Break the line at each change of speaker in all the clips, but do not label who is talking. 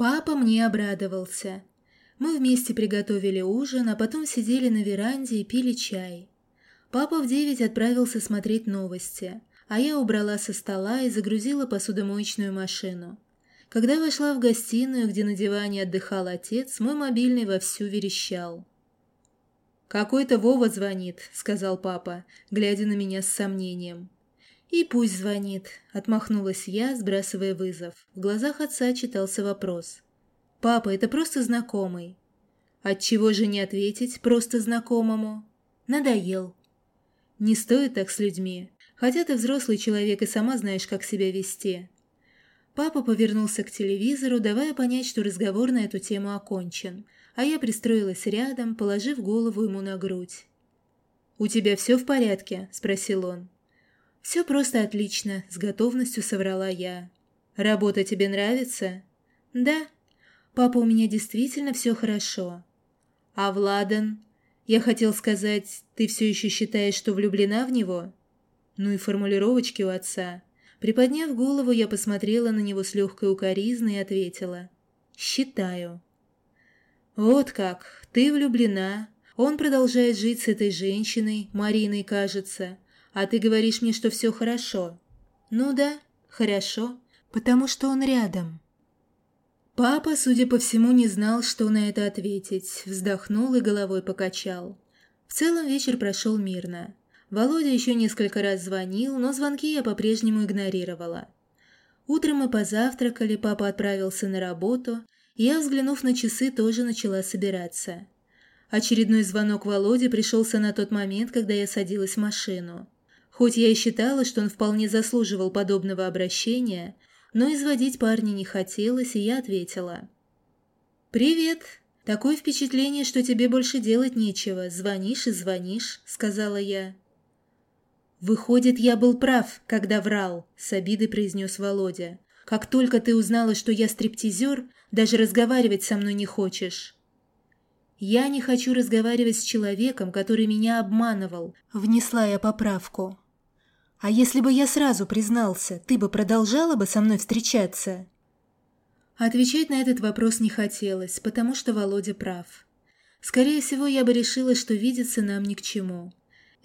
Папа мне обрадовался. Мы вместе приготовили ужин, а потом сидели на веранде и пили чай. Папа в девять отправился смотреть новости, а я убрала со стола и загрузила посудомоечную машину. Когда вошла в гостиную, где на диване отдыхал отец, мой мобильный вовсю верещал. «Какой-то Вова звонит», — сказал папа, глядя на меня с сомнением. «И пусть звонит», — отмахнулась я, сбрасывая вызов. В глазах отца читался вопрос. «Папа, это просто знакомый». «Отчего же не ответить просто знакомому?» «Надоел». «Не стоит так с людьми. Хотя ты взрослый человек и сама знаешь, как себя вести». Папа повернулся к телевизору, давая понять, что разговор на эту тему окончен, а я пристроилась рядом, положив голову ему на грудь. «У тебя все в порядке?» – спросил он. «Все просто отлично», — с готовностью соврала я. «Работа тебе нравится?» «Да. Папа, у меня действительно все хорошо». «А Владан? Я хотел сказать, ты все еще считаешь, что влюблена в него?» Ну и формулировочки у отца. Приподняв голову, я посмотрела на него с легкой укоризной и ответила. «Считаю». «Вот как, ты влюблена. Он продолжает жить с этой женщиной, Мариной, кажется, а ты говоришь мне, что все хорошо. Ну да, хорошо, потому что он рядом. Папа, судя по всему, не знал, что на это ответить, вздохнул и головой покачал. В целом вечер прошел мирно. Володя еще несколько раз звонил, но звонки я по-прежнему игнорировала. Утром мы позавтракали, папа отправился на работу, и я, взглянув на часы, тоже начала собираться. Очередной звонок Володе пришелся на тот момент, когда я садилась в машину. Хоть я и считала, что он вполне заслуживал подобного обращения, но изводить парня не хотелось, и я ответила. «Привет. Такое впечатление, что тебе больше делать нечего. Звонишь и звонишь», — сказала я. «Выходит, я был прав, когда врал», — с обидой произнес Володя. «Как только ты узнала, что я стриптизер, даже разговаривать со мной не хочешь». «Я не хочу разговаривать с человеком, который меня обманывал», — внесла я поправку. А если бы я сразу признался, ты бы продолжала бы со мной встречаться?» Отвечать на этот вопрос не хотелось, потому что Володя прав. Скорее всего, я бы решила, что видеться нам ни к чему.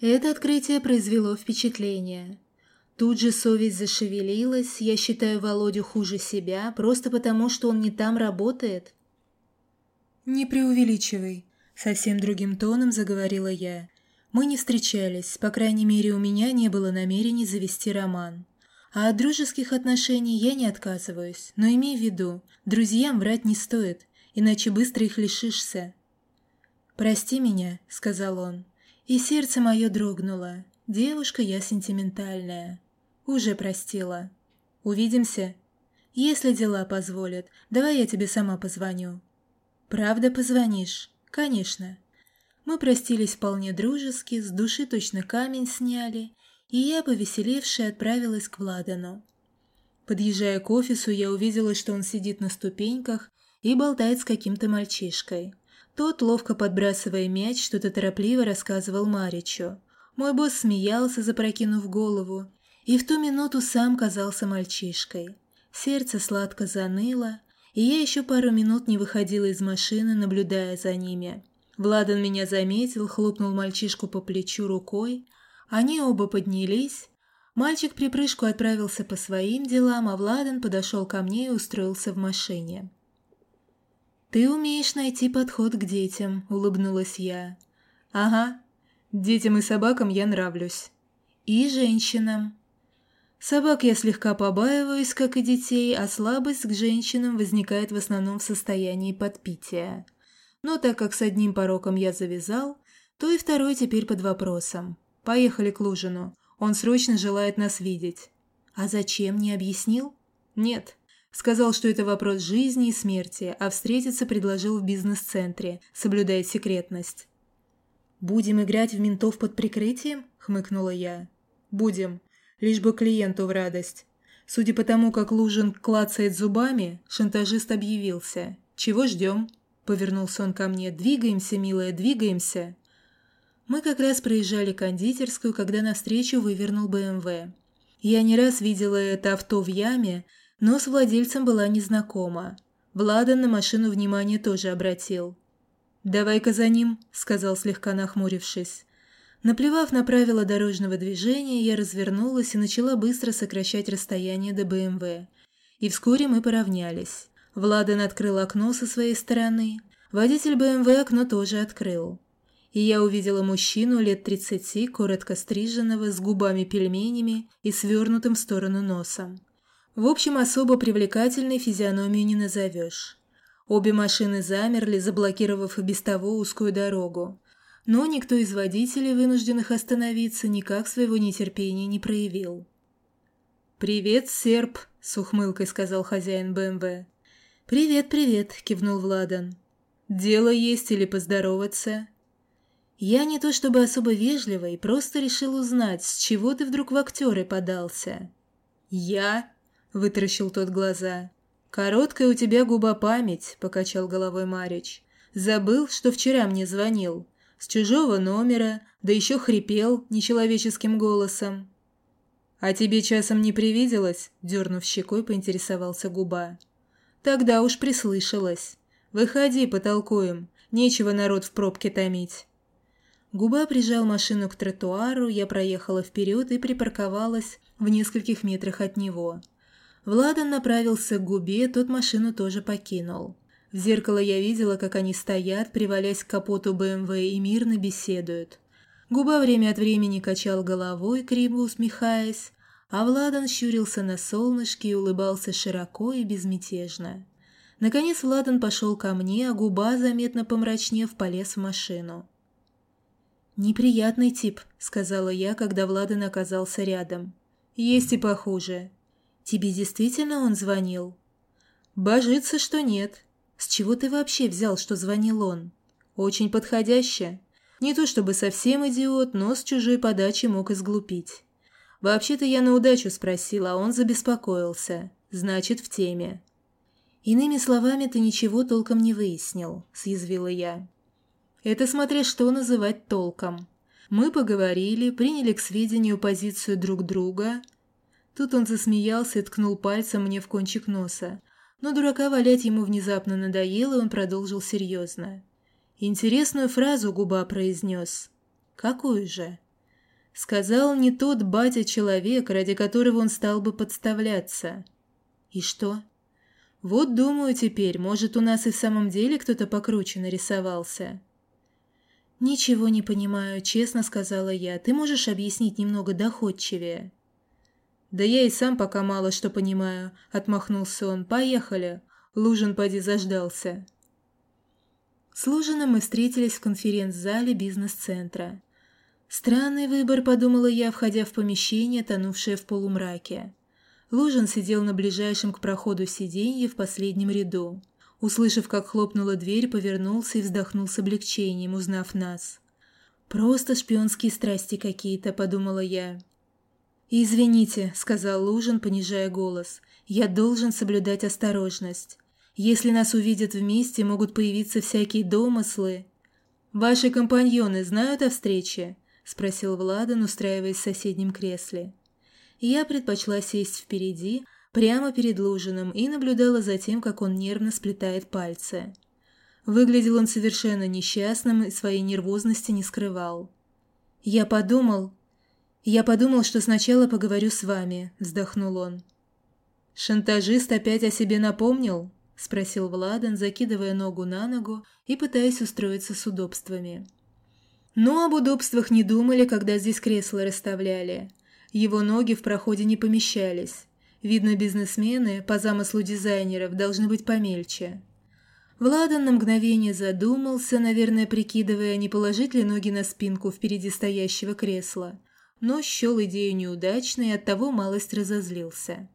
Это открытие произвело впечатление. Тут же совесть зашевелилась, я считаю Володю хуже себя, просто потому, что он не там работает. «Не преувеличивай», — совсем другим тоном заговорила я. Мы не встречались, по крайней мере, у меня не было намерений завести роман. А от дружеских отношений я не отказываюсь, но имей в виду, друзьям врать не стоит, иначе быстро их лишишься. «Прости меня», — сказал он, и сердце мое дрогнуло. Девушка я сентиментальная. Уже простила. Увидимся? Если дела позволят, давай я тебе сама позвоню. Правда позвонишь? Конечно. Мы простились вполне дружески, с души точно камень сняли, и я, повеселевшая, отправилась к Владану. Подъезжая к офису, я увидела, что он сидит на ступеньках и болтает с каким-то мальчишкой. Тот, ловко подбрасывая мяч, что-то торопливо рассказывал Маричу. Мой босс смеялся, запрокинув голову, и в ту минуту сам казался мальчишкой. Сердце сладко заныло, и я еще пару минут не выходила из машины, наблюдая за ними. Владан меня заметил, хлопнул мальчишку по плечу рукой. Они оба поднялись. Мальчик припрыжку отправился по своим делам, а Владан подошел ко мне и устроился в машине. «Ты умеешь найти подход к детям», — улыбнулась я. «Ага. Детям и собакам я нравлюсь. И женщинам». Собак я слегка побаиваюсь, как и детей, а слабость к женщинам возникает в основном в состоянии подпития. Но так как с одним пороком я завязал, то и второй теперь под вопросом. Поехали к Лужину. Он срочно желает нас видеть. А зачем, не объяснил? Нет. Сказал, что это вопрос жизни и смерти, а встретиться предложил в бизнес-центре, соблюдая секретность. «Будем играть в ментов под прикрытием?» – хмыкнула я. «Будем. Лишь бы клиенту в радость». Судя по тому, как Лужин клацает зубами, шантажист объявился. «Чего ждем?» Повернулся он ко мне. «Двигаемся, милая, двигаемся!» Мы как раз проезжали кондитерскую, когда навстречу вывернул БМВ. Я не раз видела это авто в яме, но с владельцем была незнакома. Владан на машину внимание тоже обратил. «Давай-ка за ним», — сказал слегка нахмурившись. Наплевав на правила дорожного движения, я развернулась и начала быстро сокращать расстояние до БМВ. И вскоре мы поравнялись. Владан открыл окно со своей стороны. Водитель БМВ окно тоже открыл. И я увидела мужчину лет тридцати, коротко стриженного, с губами-пельменями и свернутым в сторону носом. В общем, особо привлекательной физиономию не назовешь. Обе машины замерли, заблокировав и без того узкую дорогу но никто из водителей, вынужденных остановиться, никак своего нетерпения не проявил. «Привет, серп!» – с ухмылкой сказал хозяин БМВ. «Привет, привет!» – кивнул Владан. «Дело есть или поздороваться?» «Я не то чтобы особо вежливый, просто решил узнать, с чего ты вдруг в актеры подался». «Я?» – вытаращил тот глаза. «Короткая у тебя губа память», – покачал головой Марич. «Забыл, что вчера мне звонил с чужого номера, да еще хрипел нечеловеческим голосом. «А тебе часом не привиделось?» – дернув щекой, поинтересовался губа. «Тогда уж прислышалась. Выходи, потолкуем. Нечего народ в пробке томить». Губа прижал машину к тротуару, я проехала вперед и припарковалась в нескольких метрах от него. Владан направился к губе, тот машину тоже покинул. В зеркало я видела, как они стоят, привалясь к капоту БМВ и мирно беседуют. Губа время от времени качал головой, криво усмехаясь, а Владан щурился на солнышке и улыбался широко и безмятежно. Наконец Владан пошел ко мне, а губа, заметно помрачнев, полез в машину. «Неприятный тип», — сказала я, когда Владан оказался рядом. «Есть и похуже». «Тебе действительно он звонил?» «Божится, что нет. «С чего ты вообще взял, что звонил он?» «Очень подходяще. Не то чтобы совсем идиот, но с чужой подачи мог изглупить. Вообще-то я на удачу спросил, а он забеспокоился. Значит, в теме». «Иными словами, ты ничего толком не выяснил», – съязвила я. «Это смотря что называть толком. Мы поговорили, приняли к сведению позицию друг друга». Тут он засмеялся и ткнул пальцем мне в кончик носа. Но дурака валять ему внезапно надоело, и он продолжил серьезно. Интересную фразу губа произнес. «Какую же?» Сказал не тот батя-человек, ради которого он стал бы подставляться. «И что?» «Вот думаю теперь, может, у нас и в самом деле кто-то покруче нарисовался». «Ничего не понимаю», — честно сказала я. «Ты можешь объяснить немного доходчивее?» «Да я и сам пока мало что понимаю», — отмахнулся он. «Поехали». Лужин поди заждался. С Лужиным мы встретились в конференц-зале бизнес-центра. Странный выбор, подумала я, входя в помещение, тонувшее в полумраке. Лужин сидел на ближайшем к проходу сиденье в последнем ряду. Услышав, как хлопнула дверь, повернулся и вздохнул с облегчением, узнав нас. «Просто шпионские страсти какие-то», — подумала я. «Извините», — сказал Лужин, понижая голос, — «я должен соблюдать осторожность. Если нас увидят вместе, могут появиться всякие домыслы». «Ваши компаньоны знают о встрече?» — спросил Владан, устраиваясь в соседнем кресле. Я предпочла сесть впереди, прямо перед Лужиным, и наблюдала за тем, как он нервно сплетает пальцы. Выглядел он совершенно несчастным и своей нервозности не скрывал. Я подумал, «Я подумал, что сначала поговорю с вами», – вздохнул он. «Шантажист опять о себе напомнил?» – спросил Владан, закидывая ногу на ногу и пытаясь устроиться с удобствами. Но об удобствах не думали, когда здесь кресла расставляли. Его ноги в проходе не помещались. Видно, бизнесмены, по замыслу дизайнеров, должны быть помельче. Владан на мгновение задумался, наверное, прикидывая, не положить ли ноги на спинку впереди стоящего кресла но счел идею неудачной и оттого малость разозлился.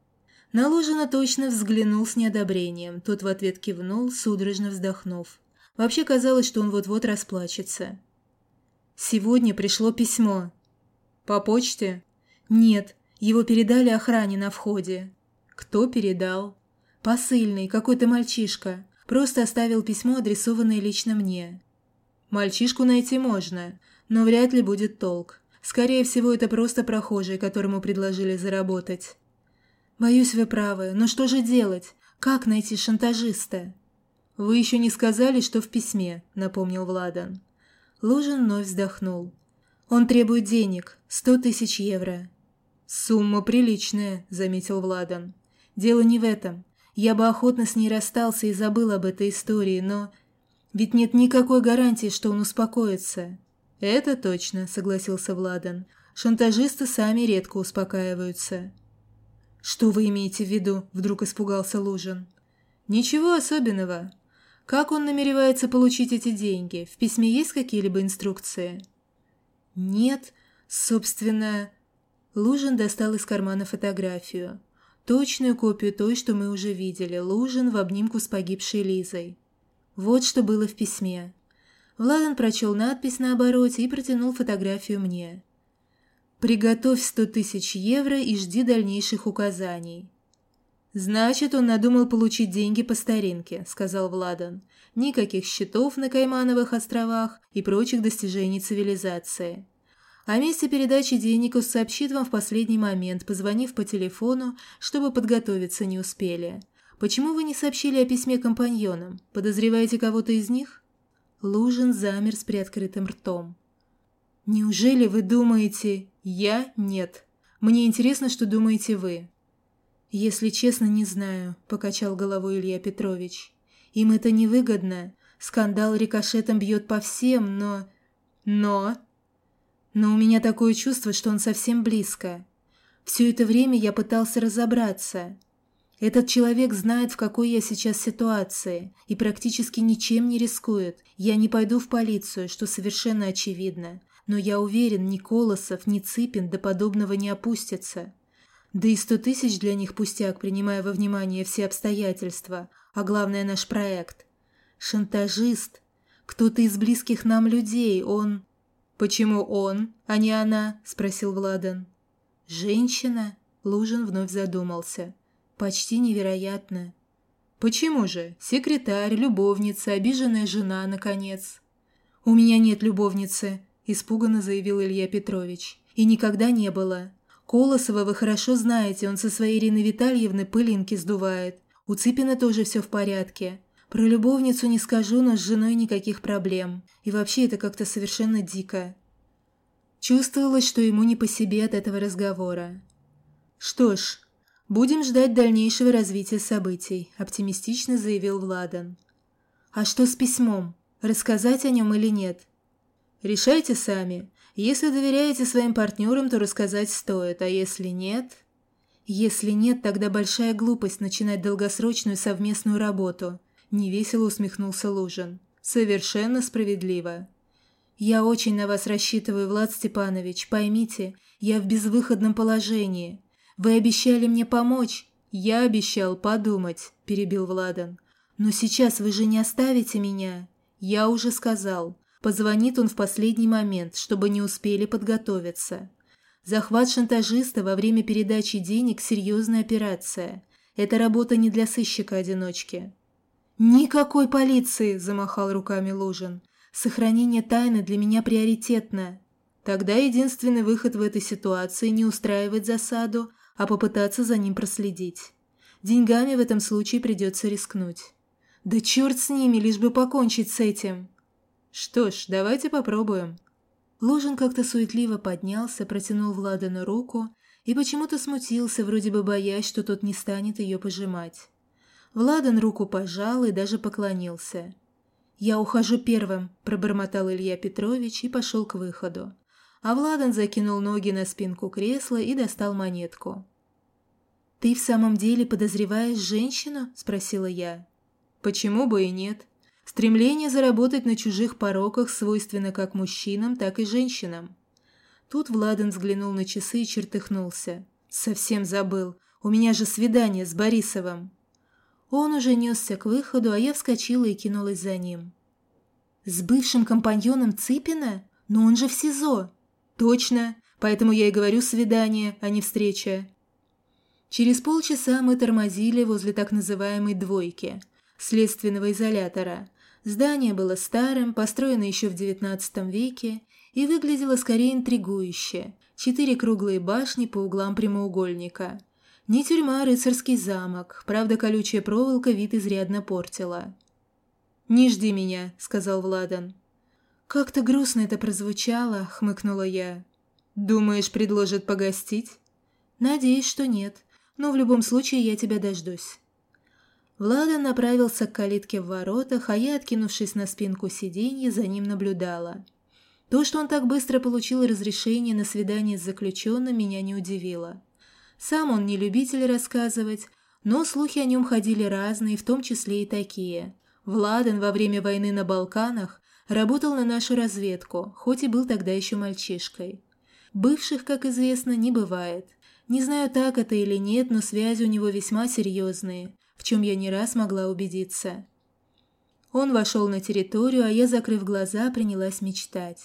Наложено точно взглянул с неодобрением, тот в ответ кивнул, судорожно вздохнув. Вообще казалось, что он вот-вот расплачется. «Сегодня пришло письмо». «По почте?» «Нет, его передали охране на входе». «Кто передал?» «Посыльный, какой-то мальчишка. Просто оставил письмо, адресованное лично мне». «Мальчишку найти можно, но вряд ли будет толк. Скорее всего, это просто прохожий, которому предложили заработать. Боюсь, вы правы, но что же делать? Как найти шантажиста? Вы еще не сказали, что в письме, напомнил Владан. Лужин вновь вздохнул. Он требует денег, сто тысяч евро. Сумма приличная, заметил Владан. Дело не в этом. Я бы охотно с ней расстался и забыл об этой истории, но... Ведь нет никакой гарантии, что он успокоится. Это точно, согласился Владан. Шантажисты сами редко успокаиваются. «Что вы имеете в виду?» – вдруг испугался Лужин. «Ничего особенного. Как он намеревается получить эти деньги? В письме есть какие-либо инструкции?» «Нет. Собственно...» Лужин достал из кармана фотографию. Точную копию той, что мы уже видели. Лужин в обнимку с погибшей Лизой. Вот что было в письме. Владан прочел надпись на обороте и протянул фотографию мне. Приготовь сто тысяч евро и жди дальнейших указаний. «Значит, он надумал получить деньги по старинке», — сказал Владан. «Никаких счетов на Каймановых островах и прочих достижений цивилизации. О месте передачи денег сообщит вам в последний момент, позвонив по телефону, чтобы подготовиться не успели. Почему вы не сообщили о письме компаньонам? Подозреваете кого-то из них?» Лужин замер с приоткрытым ртом. «Неужели вы думаете...» «Я – нет. Мне интересно, что думаете вы». «Если честно, не знаю», – покачал головой Илья Петрович. «Им это невыгодно. Скандал рикошетом бьет по всем, но...» «Но...» «Но у меня такое чувство, что он совсем близко. Все это время я пытался разобраться. Этот человек знает, в какой я сейчас ситуации, и практически ничем не рискует. Я не пойду в полицию, что совершенно очевидно. Но я уверен, ни Колосов, ни Цыпин до подобного не опустятся. Да и сто тысяч для них пустяк, принимая во внимание все обстоятельства, а главное наш проект. Шантажист. Кто-то из близких нам людей, он... «Почему он, а не она?» – спросил Владан. «Женщина?» – Лужин вновь задумался. «Почти невероятно». «Почему же? Секретарь, любовница, обиженная жена, наконец». «У меня нет любовницы», – испуганно заявил Илья Петрович. «И никогда не было. Колосова вы хорошо знаете, он со своей Ириной Витальевной пылинки сдувает. У Цыпина тоже все в порядке. Про любовницу не скажу, но с женой никаких проблем. И вообще это как-то совершенно дико». Чувствовалось, что ему не по себе от этого разговора. «Что ж, будем ждать дальнейшего развития событий», – оптимистично заявил Владан. «А что с письмом? Рассказать о нем или нет?» Решайте сами. Если доверяете своим партнерам, то рассказать стоит, а если нет... Если нет, тогда большая глупость начинать долгосрочную совместную работу. Невесело усмехнулся Лужин. Совершенно справедливо. Я очень на вас рассчитываю, Влад Степанович. Поймите, я в безвыходном положении. Вы обещали мне помочь. Я обещал подумать, перебил Владан. Но сейчас вы же не оставите меня. Я уже сказал. Позвонит он в последний момент, чтобы не успели подготовиться. Захват шантажиста во время передачи денег – серьезная операция. Это работа не для сыщика-одиночки. «Никакой полиции!» – замахал руками Лужин. «Сохранение тайны для меня приоритетно. Тогда единственный выход в этой ситуации – не устраивать засаду, а попытаться за ним проследить. Деньгами в этом случае придется рискнуть. Да черт с ними, лишь бы покончить с этим!» «Что ж, давайте попробуем». Лужин как-то суетливо поднялся, протянул Владану руку и почему-то смутился, вроде бы боясь, что тот не станет ее пожимать. Владан руку пожал и даже поклонился. «Я ухожу первым», – пробормотал Илья Петрович и пошел к выходу. А Владан закинул ноги на спинку кресла и достал монетку. «Ты в самом деле подозреваешь женщину?» – спросила я. «Почему бы и нет?» Стремление заработать на чужих пороках свойственно как мужчинам, так и женщинам. Тут Владан взглянул на часы и чертыхнулся. «Совсем забыл. У меня же свидание с Борисовым». Он уже несся к выходу, а я вскочила и кинулась за ним. «С бывшим компаньоном Цыпина? Но он же в СИЗО!» «Точно! Поэтому я и говорю свидание, а не встреча». Через полчаса мы тормозили возле так называемой «двойки» – следственного изолятора – Здание было старым, построено еще в XIX веке и выглядело скорее интригующе. Четыре круглые башни по углам прямоугольника. Не тюрьма, а рыцарский замок. Правда, колючая проволока вид изрядно портила. «Не жди меня», — сказал Владан. «Как-то грустно это прозвучало», — хмыкнула я. «Думаешь, предложат погостить?» «Надеюсь, что нет. Но в любом случае я тебя дождусь». Владан направился к калитке в воротах, а я, откинувшись на спинку сиденья, за ним наблюдала. То, что он так быстро получил разрешение на свидание с заключенным, меня не удивило. Сам он не любитель рассказывать, но слухи о нем ходили разные, в том числе и такие. Владан во время войны на Балканах работал на нашу разведку, хоть и был тогда еще мальчишкой. Бывших, как известно, не бывает. Не знаю, так это или нет, но связи у него весьма серьезные, в чем я не раз могла убедиться. Он вошел на территорию, а я, закрыв глаза, принялась мечтать.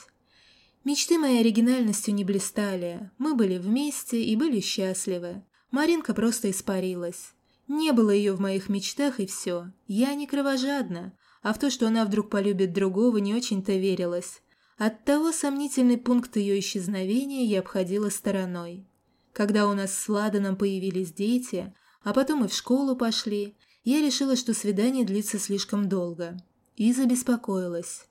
Мечты моей оригинальностью не блистали. Мы были вместе и были счастливы. Маринка просто испарилась. Не было ее в моих мечтах, и все. Я не кровожадна, а в то, что она вдруг полюбит другого, не очень-то верилась. Оттого сомнительный пункт ее исчезновения я обходила стороной. Когда у нас с Ладаном появились дети, а потом и в школу пошли, я решила, что свидание длится слишком долго. И забеспокоилась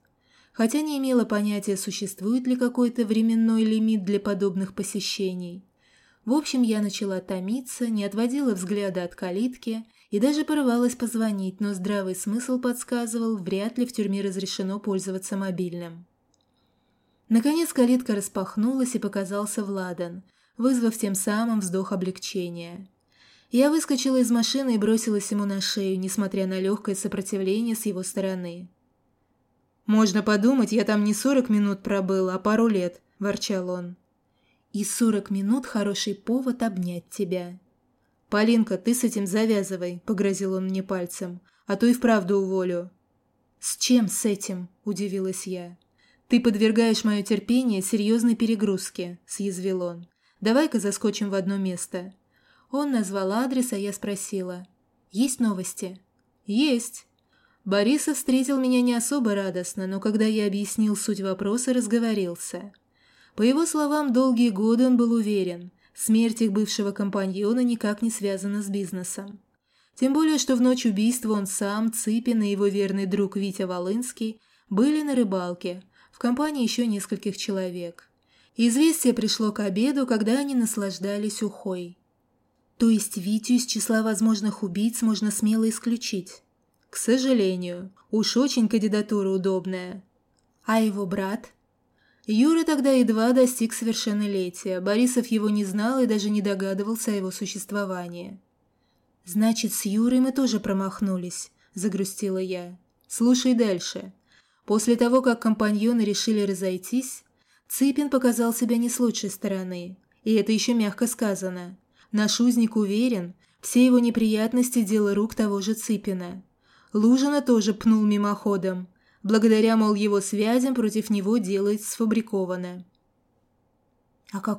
хотя не имела понятия, существует ли какой-то временной лимит для подобных посещений. В общем, я начала томиться, не отводила взгляда от калитки и даже порывалась позвонить, но здравый смысл подсказывал, вряд ли в тюрьме разрешено пользоваться мобильным. Наконец калитка распахнулась и показался Владан, вызвав тем самым вздох облегчения. Я выскочила из машины и бросилась ему на шею, несмотря на легкое сопротивление с его стороны. «Можно подумать, я там не сорок минут пробыл, а пару лет», – ворчал он. «И сорок минут – хороший повод обнять тебя». «Полинка, ты с этим завязывай», – погрозил он мне пальцем, – «а то и вправду уволю». «С чем с этим?» – удивилась я. «Ты подвергаешь мое терпение серьезной перегрузке», – съязвил он. «Давай-ка заскочим в одно место». Он назвал адрес, а я спросила. «Есть новости?» «Есть». Борисов встретил меня не особо радостно, но когда я объяснил суть вопроса, разговорился. По его словам, долгие годы он был уверен, смерть их бывшего компаньона никак не связана с бизнесом. Тем более, что в ночь убийства он сам, Цыпин и его верный друг Витя Волынский были на рыбалке, в компании еще нескольких человек. Известие пришло к обеду, когда они наслаждались ухой. То есть Витю из числа возможных убийц можно смело исключить. К сожалению, уж очень кандидатура удобная. А его брат? Юра тогда едва достиг совершеннолетия, Борисов его не знал и даже не догадывался о его существовании. «Значит, с Юрой мы тоже промахнулись», – загрустила я. «Слушай дальше. После того, как компаньоны решили разойтись, Цыпин показал себя не с лучшей стороны, и это еще мягко сказано. Наш узник уверен, все его неприятности – дело рук того же Цыпина. Лужина тоже пнул мимоходом. Благодаря, мол, его связям против него делает сфабрикованное. «А как